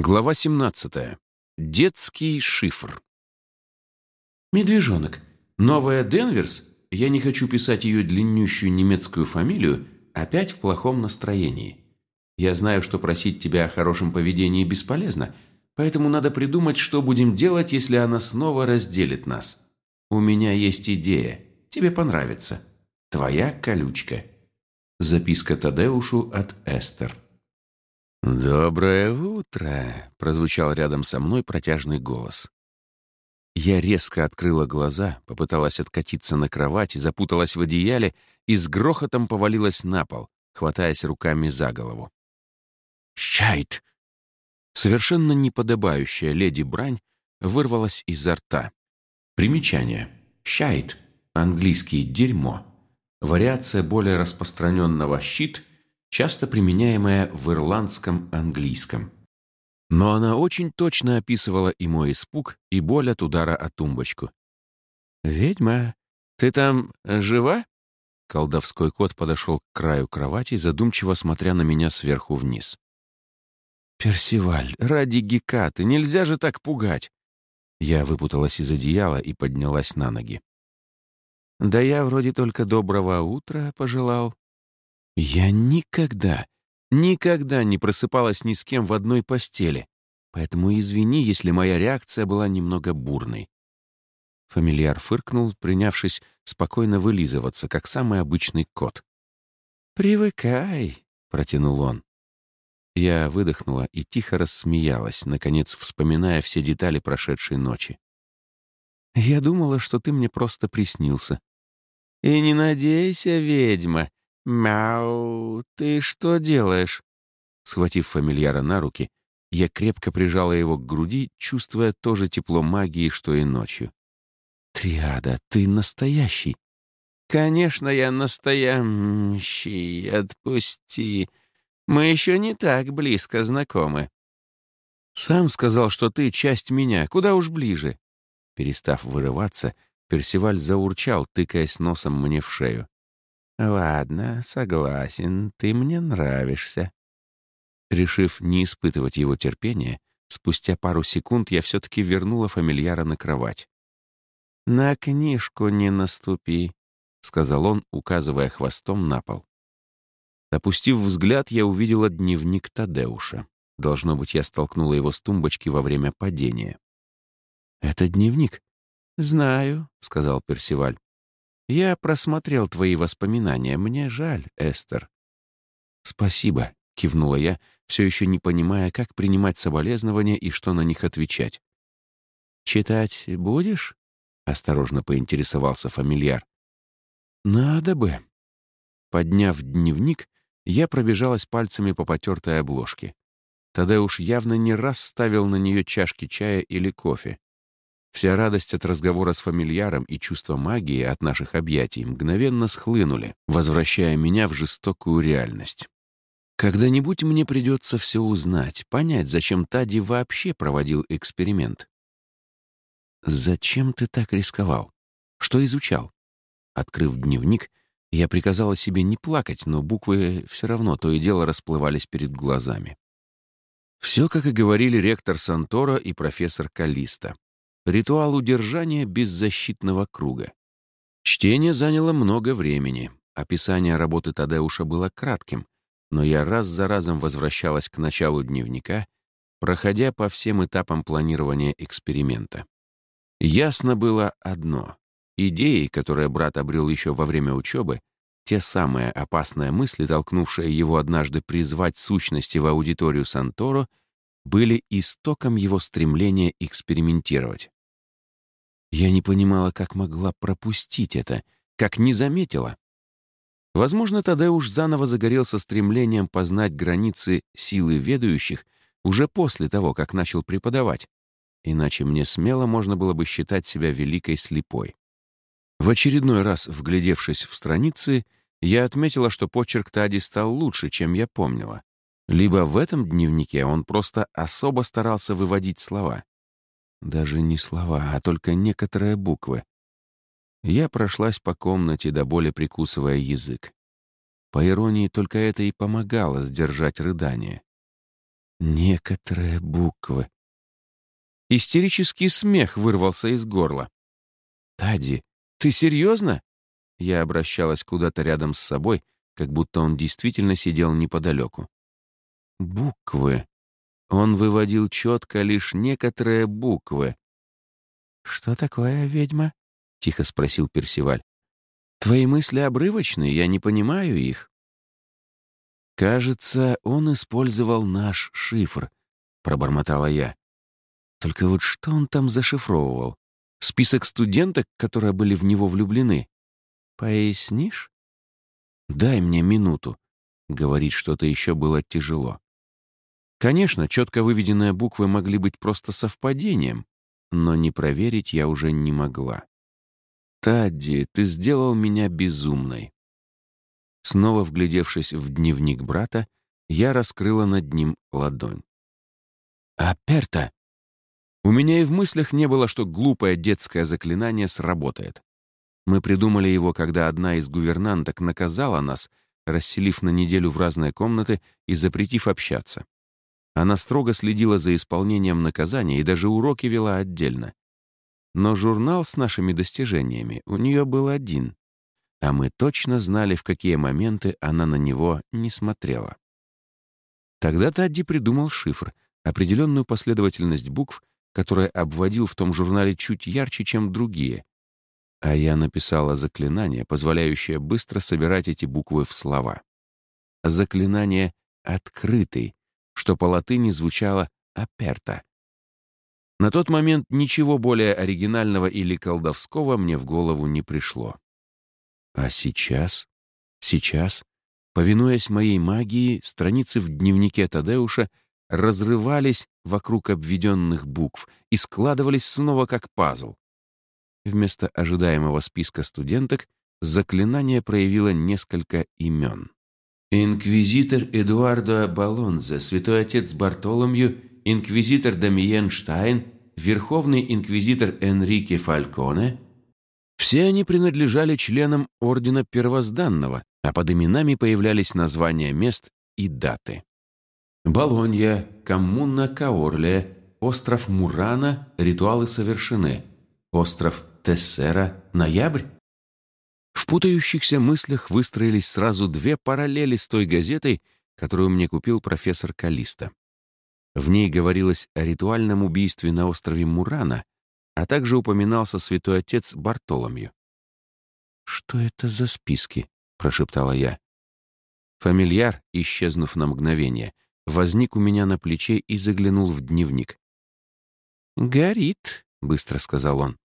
Глава 17. Детский шифр. «Медвежонок, новая Денверс, я не хочу писать ее длиннющую немецкую фамилию, опять в плохом настроении. Я знаю, что просить тебя о хорошем поведении бесполезно, поэтому надо придумать, что будем делать, если она снова разделит нас. У меня есть идея, тебе понравится. Твоя колючка». Записка Тадеушу от Эстер. «Доброе утро!» — прозвучал рядом со мной протяжный голос. Я резко открыла глаза, попыталась откатиться на кровать, запуталась в одеяле и с грохотом повалилась на пол, хватаясь руками за голову. «Щайт!» Совершенно неподобающая леди Брань вырвалась изо рта. Примечание. «Щайт» — английский «дерьмо». Вариация более распространенного «щит» часто применяемая в ирландском английском. Но она очень точно описывала и мой испуг, и боль от удара о тумбочку. «Ведьма, ты там э, жива?» Колдовской кот подошел к краю кровати, задумчиво смотря на меня сверху вниз. «Персиваль, ради Гекаты, нельзя же так пугать!» Я выпуталась из одеяла и поднялась на ноги. «Да я вроде только доброго утра пожелал», я никогда, никогда не просыпалась ни с кем в одной постели, поэтому извини, если моя реакция была немного бурной. Фамильяр фыркнул, принявшись спокойно вылизываться, как самый обычный кот. «Привыкай», — протянул он. Я выдохнула и тихо рассмеялась, наконец вспоминая все детали прошедшей ночи. «Я думала, что ты мне просто приснился». «И не надейся, ведьма, «Мяу, ты что делаешь?» Схватив фамильяра на руки, я крепко прижала его к груди, чувствуя то же тепло магии, что и ночью. «Триада, ты настоящий!» «Конечно, я настоящий. Отпусти. Мы еще не так близко знакомы». «Сам сказал, что ты часть меня. Куда уж ближе». Перестав вырываться, Персиваль заурчал, тыкаясь носом мне в шею. «Ладно, согласен, ты мне нравишься». Решив не испытывать его терпения, спустя пару секунд я все-таки вернула фамильяра на кровать. «На книжку не наступи», — сказал он, указывая хвостом на пол. Опустив взгляд, я увидела дневник Тадеуша. Должно быть, я столкнула его с тумбочки во время падения. «Это дневник?» «Знаю», — сказал Персиваль. Я просмотрел твои воспоминания. Мне жаль, Эстер. Спасибо, кивнула я, все еще не понимая, как принимать соболезнования и что на них отвечать. Читать будешь? Осторожно поинтересовался фамильяр. Надо бы. Подняв дневник, я пробежалась пальцами по потертой обложке. Тогда уж явно не раз ставил на нее чашки чая или кофе. Вся радость от разговора с фамильяром и чувство магии от наших объятий мгновенно схлынули, возвращая меня в жестокую реальность. Когда-нибудь мне придется все узнать, понять, зачем Тади вообще проводил эксперимент. «Зачем ты так рисковал? Что изучал?» Открыв дневник, я приказала себе не плакать, но буквы все равно то и дело расплывались перед глазами. Все, как и говорили ректор Сантора и профессор Калиста. Ритуал удержания беззащитного круга. Чтение заняло много времени. Описание работы Тадеуша было кратким, но я раз за разом возвращалась к началу дневника, проходя по всем этапам планирования эксперимента. Ясно было одно. Идеи, которые брат обрел еще во время учебы, те самые опасные мысли, толкнувшие его однажды призвать сущности в аудиторию Санторо, были истоком его стремления экспериментировать. Я не понимала, как могла пропустить это, как не заметила. Возможно, тогда уж заново загорелся стремлением познать границы силы ведающих уже после того, как начал преподавать. Иначе мне смело можно было бы считать себя великой слепой. В очередной раз, вглядевшись в страницы, я отметила, что почерк Тади стал лучше, чем я помнила. Либо в этом дневнике он просто особо старался выводить слова, даже не слова, а только некоторые буквы. Я прошлась по комнате, до боли прикусывая язык. По иронии, только это и помогало сдержать рыдание. Некоторые буквы. Истерический смех вырвался из горла. «Тади, ты серьезно?» Я обращалась куда-то рядом с собой, как будто он действительно сидел неподалеку. Буквы. Он выводил четко лишь некоторые буквы. «Что такое, ведьма?» — тихо спросил Персиваль. «Твои мысли обрывочны, я не понимаю их». «Кажется, он использовал наш шифр», — пробормотала я. «Только вот что он там зашифровывал? Список студенток, которые были в него влюблены? Пояснишь?» «Дай мне минуту». Говорить что-то еще было тяжело. Конечно, четко выведенные буквы могли быть просто совпадением, но не проверить я уже не могла. «Тадди, ты сделал меня безумной». Снова вглядевшись в дневник брата, я раскрыла над ним ладонь. «Аперта!» У меня и в мыслях не было, что глупое детское заклинание сработает. Мы придумали его, когда одна из гувернанток наказала нас, расселив на неделю в разные комнаты и запретив общаться. Она строго следила за исполнением наказания и даже уроки вела отдельно. Но журнал с нашими достижениями у нее был один, а мы точно знали, в какие моменты она на него не смотрела. Тогда Тадди придумал шифр, определенную последовательность букв, которая обводил в том журнале чуть ярче, чем другие. А я написала заклинание, позволяющее быстро собирать эти буквы в слова. Заклинание «открытый», что по латыни звучало «аперта». На тот момент ничего более оригинального или колдовского мне в голову не пришло. А сейчас? Сейчас, повинуясь моей магии, страницы в дневнике Тадеуша разрывались вокруг обведенных букв и складывались снова как пазл. Вместо ожидаемого списка студенток заклинание проявило несколько имен. Инквизитор Эдуардо Балонзе, святой отец Бартоломью, инквизитор Дамиен Штайн, верховный инквизитор Энрике Фальконе, все они принадлежали членам Ордена Первозданного, а под именами появлялись названия мест и даты. Болонья, коммуна Каорле, остров Мурана, ритуалы совершены. Остров Тессера, ноябрь. В путающихся мыслях выстроились сразу две параллели с той газетой, которую мне купил профессор Калиста. В ней говорилось о ритуальном убийстве на острове Мурана — а также упоминался святой отец Бартоломью. «Что это за списки?» — прошептала я. Фамильяр, исчезнув на мгновение, возник у меня на плече и заглянул в дневник. «Горит», — быстро сказал он.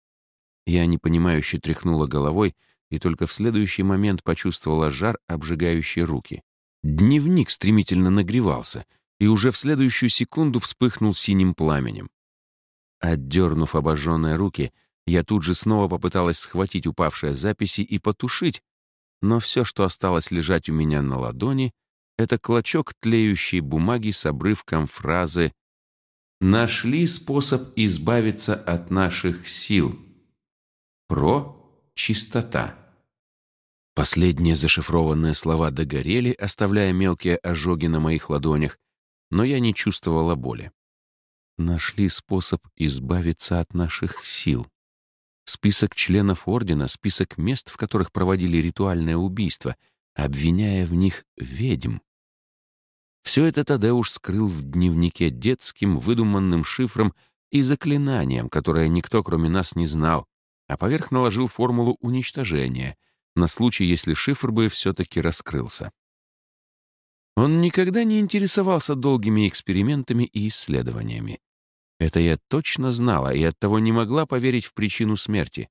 Я непонимающе тряхнула головой и только в следующий момент почувствовала жар, обжигающий руки. Дневник стремительно нагревался и уже в следующую секунду вспыхнул синим пламенем. Отдернув обожженные руки, я тут же снова попыталась схватить упавшие записи и потушить, но все, что осталось лежать у меня на ладони, это клочок тлеющей бумаги с обрывком фразы «Нашли способ избавиться от наших сил». Про чистота. Последние зашифрованные слова догорели, оставляя мелкие ожоги на моих ладонях, но я не чувствовала боли нашли способ избавиться от наших сил. Список членов Ордена, список мест, в которых проводили ритуальное убийство, обвиняя в них ведьм. Все это Тадеуш скрыл в дневнике детским, выдуманным шифром и заклинанием, которое никто, кроме нас, не знал, а поверх наложил формулу уничтожения на случай, если шифр бы все-таки раскрылся. Он никогда не интересовался долгими экспериментами и исследованиями. Это я точно знала и оттого не могла поверить в причину смерти.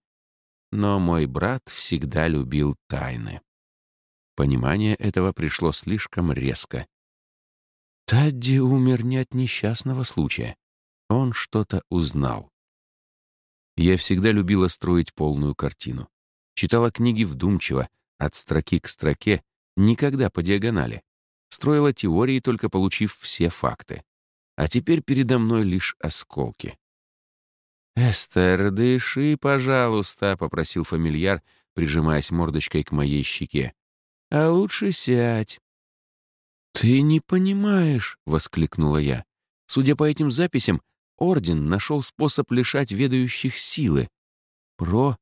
Но мой брат всегда любил тайны. Понимание этого пришло слишком резко. Тадди умер не от несчастного случая. Он что-то узнал. Я всегда любила строить полную картину. Читала книги вдумчиво, от строки к строке, никогда по диагонали строила теории, только получив все факты. А теперь передо мной лишь осколки. «Эстер, дыши, пожалуйста», — попросил фамильяр, прижимаясь мордочкой к моей щеке. «А лучше сядь». «Ты не понимаешь», — воскликнула я. Судя по этим записям, Орден нашел способ лишать ведающих силы. Про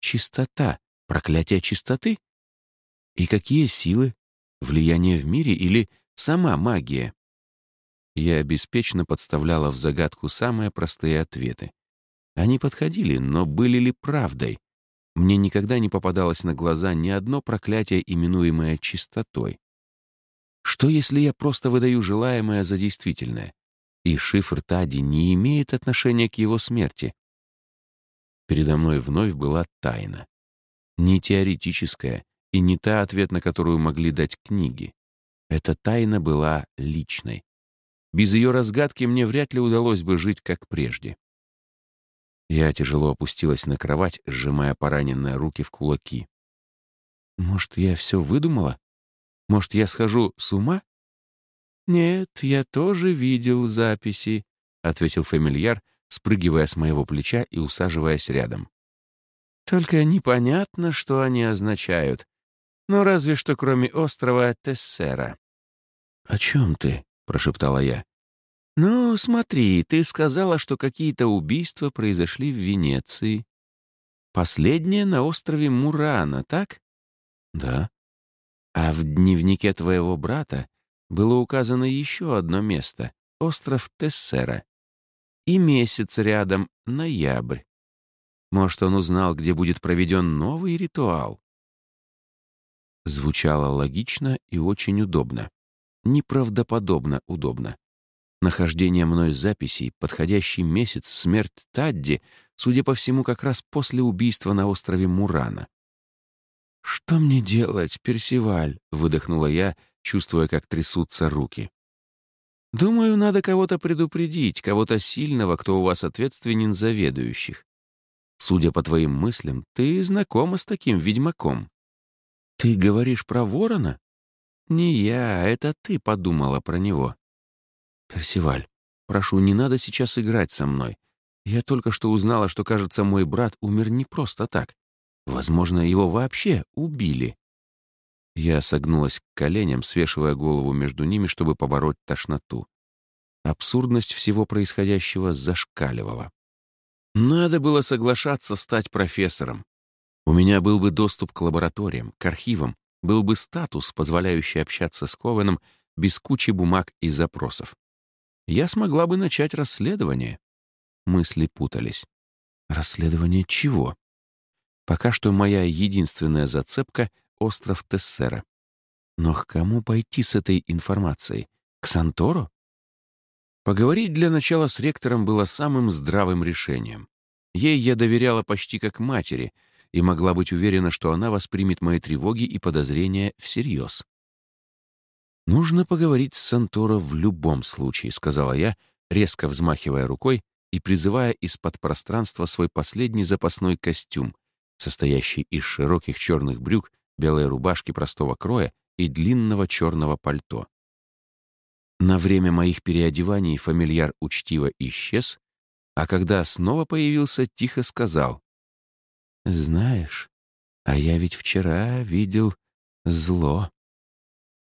чистота, проклятие чистоты? И какие силы? Влияние в мире или сама магия? Я беспечно подставляла в загадку самые простые ответы. Они подходили, но были ли правдой? Мне никогда не попадалось на глаза ни одно проклятие, именуемое чистотой. Что, если я просто выдаю желаемое за действительное? И шифр Тади не имеет отношения к его смерти. Передо мной вновь была тайна. Не теоретическая и не та, ответ на которую могли дать книги. Эта тайна была личной. Без ее разгадки мне вряд ли удалось бы жить как прежде. Я тяжело опустилась на кровать, сжимая пораненные руки в кулаки. Может, я все выдумала? Может, я схожу с ума? Нет, я тоже видел записи, ответил фамильяр, спрыгивая с моего плеча и усаживаясь рядом. Только непонятно, что они означают. Ну, разве что кроме острова Тессера. «О чем ты?» — прошептала я. «Ну, смотри, ты сказала, что какие-то убийства произошли в Венеции. Последнее на острове Мурана, так?» «Да». «А в дневнике твоего брата было указано еще одно место — остров Тессера. И месяц рядом — ноябрь. Может, он узнал, где будет проведен новый ритуал?» Звучало логично и очень удобно. Неправдоподобно удобно. Нахождение мной записей, подходящий месяц, смерть Тадди, судя по всему, как раз после убийства на острове Мурана. «Что мне делать, Персиваль?» — выдохнула я, чувствуя, как трясутся руки. «Думаю, надо кого-то предупредить, кого-то сильного, кто у вас ответственен за ведающих. Судя по твоим мыслям, ты знакома с таким ведьмаком. Ты говоришь про ворона? Не я, это ты подумала про него. Персиваль, прошу, не надо сейчас играть со мной. Я только что узнала, что, кажется, мой брат умер не просто так. Возможно, его вообще убили. Я согнулась к коленям, свешивая голову между ними, чтобы побороть тошноту. Абсурдность всего происходящего зашкаливала. Надо было соглашаться стать профессором. У меня был бы доступ к лабораториям, к архивам, был бы статус, позволяющий общаться с Ковеном без кучи бумаг и запросов. Я смогла бы начать расследование. Мысли путались. Расследование чего? Пока что моя единственная зацепка — остров Тессера. Но к кому пойти с этой информацией? К Сантору? Поговорить для начала с ректором было самым здравым решением. Ей я доверяла почти как матери и могла быть уверена, что она воспримет мои тревоги и подозрения всерьез. «Нужно поговорить с Санторо в любом случае», — сказала я, резко взмахивая рукой и призывая из-под пространства свой последний запасной костюм, состоящий из широких черных брюк, белой рубашки простого кроя и длинного черного пальто. На время моих переодеваний фамильяр учтиво исчез, а когда снова появился, тихо сказал. «Знаешь, а я ведь вчера видел зло».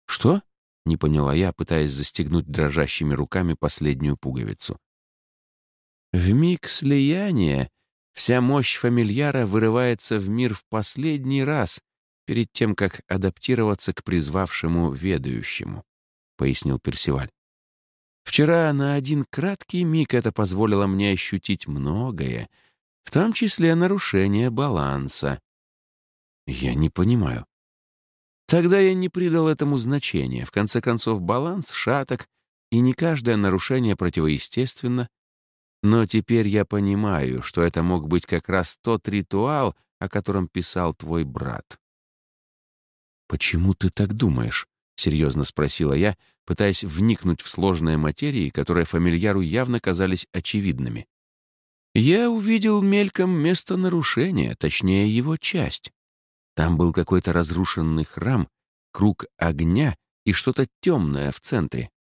«Что?» — не поняла я, пытаясь застегнуть дрожащими руками последнюю пуговицу. В миг слияния вся мощь фамильяра вырывается в мир в последний раз, перед тем, как адаптироваться к призвавшему ведающему пояснил Персиваль. Вчера на один краткий миг это позволило мне ощутить многое, в том числе нарушение баланса. Я не понимаю. Тогда я не придал этому значения. В конце концов, баланс шаток, и не каждое нарушение противоестественно. Но теперь я понимаю, что это мог быть как раз тот ритуал, о котором писал твой брат. «Почему ты так думаешь?» — серьезно спросила я, пытаясь вникнуть в сложные материи, которые фамильяру явно казались очевидными. Я увидел мельком место нарушения, точнее его часть. Там был какой-то разрушенный храм, круг огня и что-то темное в центре.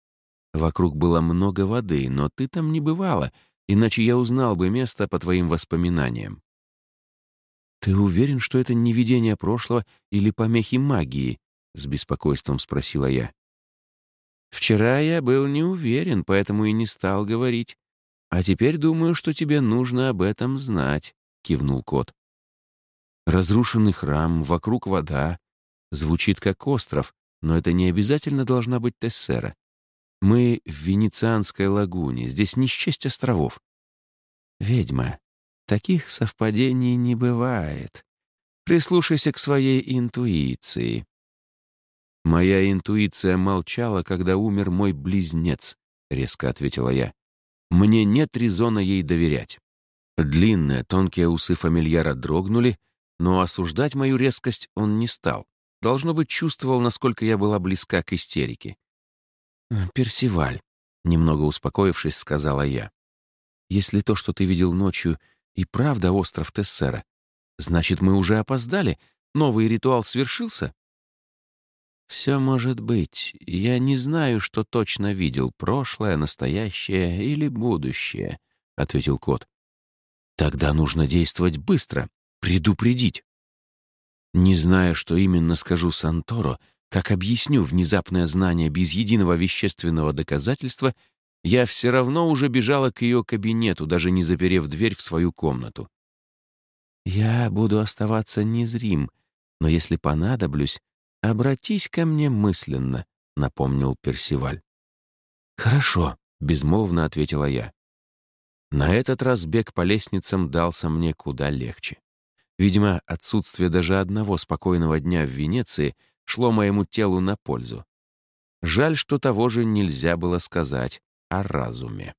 Вокруг было много воды, но ты там не бывала, иначе я узнал бы место по твоим воспоминаниям. «Ты уверен, что это не видение прошлого или помехи магии?» — с беспокойством спросила я. Вчера я был не уверен, поэтому и не стал говорить. А теперь думаю, что тебе нужно об этом знать», — кивнул кот. Разрушенный храм, вокруг вода. Звучит как остров, но это не обязательно должна быть Тессера. Мы в Венецианской лагуне, здесь не счесть островов. Ведьма, таких совпадений не бывает. Прислушайся к своей интуиции. Моя интуиция молчала, когда умер мой близнец, резко ответила я. Мне нет резона ей доверять. Длинные, тонкие усы фамильяра дрогнули, но осуждать мою резкость он не стал. Должно быть, чувствовал, насколько я была близка к истерике. «Персиваль», — немного успокоившись, сказала я. «Если то, что ты видел ночью, и правда остров Тессера, значит, мы уже опоздали? Новый ритуал свершился?» «Все может быть. Я не знаю, что точно видел, прошлое, настоящее или будущее», — ответил кот. «Тогда нужно действовать быстро, предупредить». Не зная, что именно скажу Санторо, как объясню внезапное знание без единого вещественного доказательства, я все равно уже бежала к ее кабинету, даже не заперев дверь в свою комнату. «Я буду оставаться незрим, но если понадоблюсь, обратись ко мне мысленно», — напомнил Персиваль. «Хорошо», — безмолвно ответила я. На этот раз бег по лестницам дался мне куда легче. Видимо, отсутствие даже одного спокойного дня в Венеции шло моему телу на пользу. Жаль, что того же нельзя было сказать о разуме.